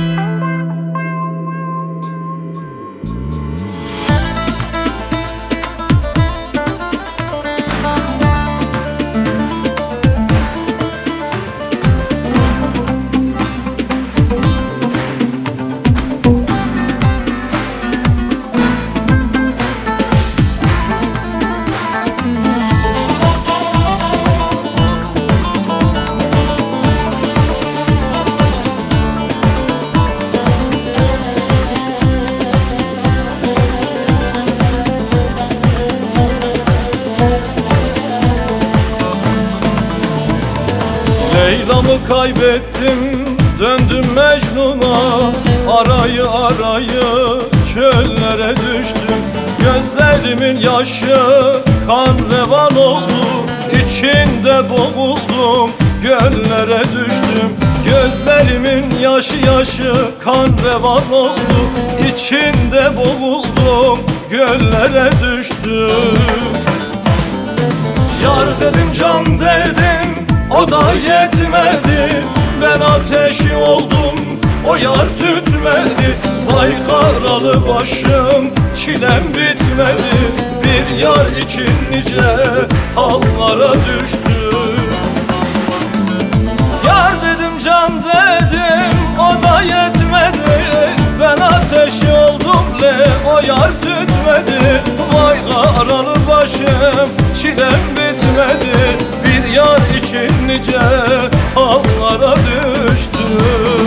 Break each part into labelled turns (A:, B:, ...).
A: Bye. Anamı kaybettim döndüm Mecnun'a. Arayı arayı çöllere düştüm. Gözlerimin yaşı kan revan oldu İçinde boğuldum. Göllere düştüm Gözlerimin yaşı yaşı kan revan oldu. İçinde boğuldum göllere düştüm. Yar dedim can dedim o da yetmedi. Ben ateşi oldum o yar tütmedi. Vay karalı başım çilem bitmedi. Bir yar için nice hallara düştüm Yar dedim can dedim o da yetmedi. Ben ateşi oldum le o yar tütmedi. Vay karalı başım çilem bitmedi nice hallara düştüm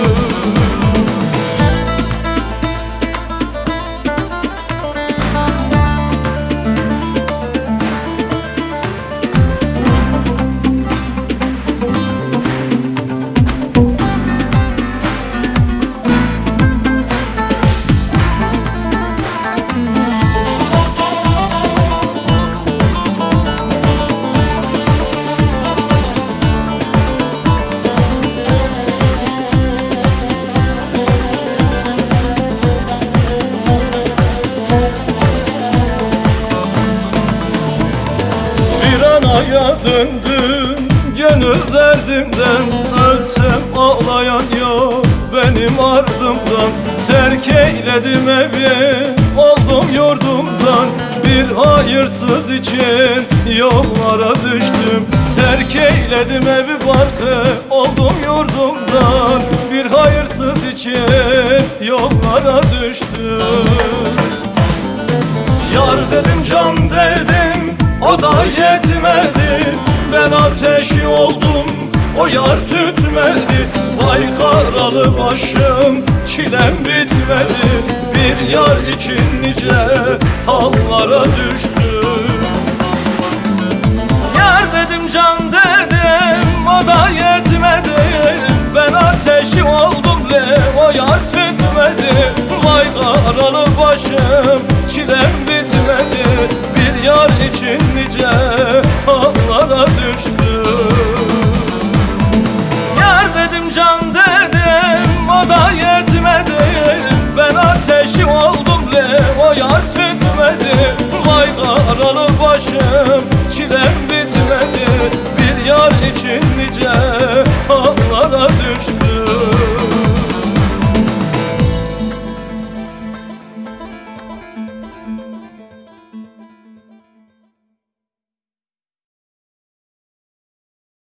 A: Anaya döndüm Gönül derdimden. Ölsem ağlayan yok Benim ardımdan. Terk eyledim evi Oldum yurdumdan. Bir hayırsız için Yollara düştüm. Terk eyledim evi barkı Oldum yurdumdan. Bir hayırsız için Yollara düştüm. Yar dedim can dedim o da yetmedi Ben ateşi oldum o yar tütmedi. Vay karalı başım çilem bitmedi. Bir yar için nice hallara düştüm. Yar dedim can dedim o da yetmedi. Ben ateşi oldum le o yar tütmedi. Vay karalı başım çilem başım